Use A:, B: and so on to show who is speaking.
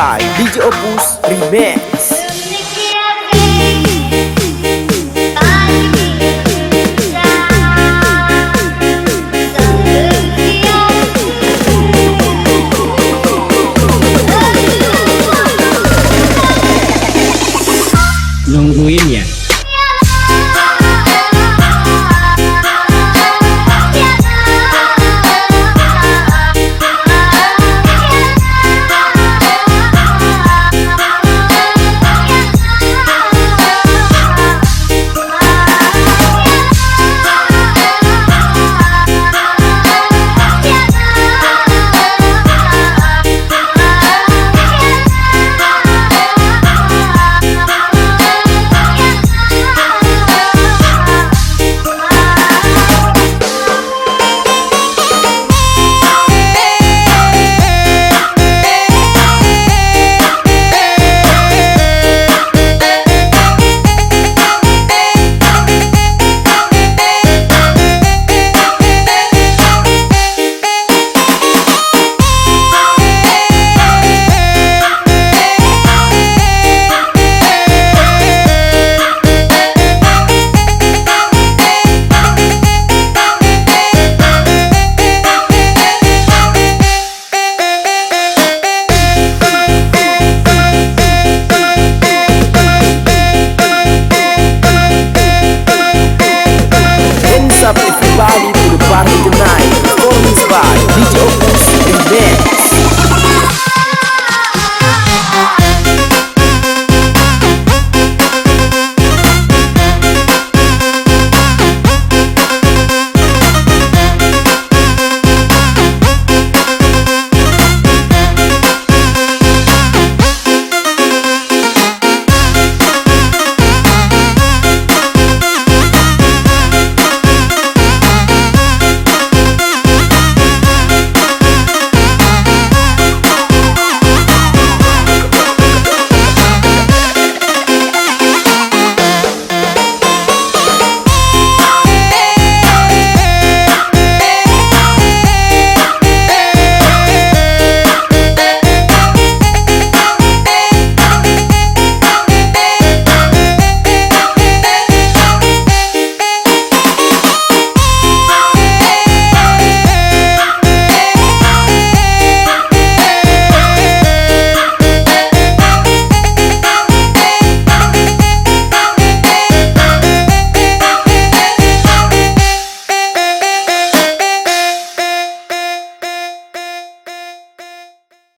A: by DJ Opus Remix
B: by DJ Opus Remix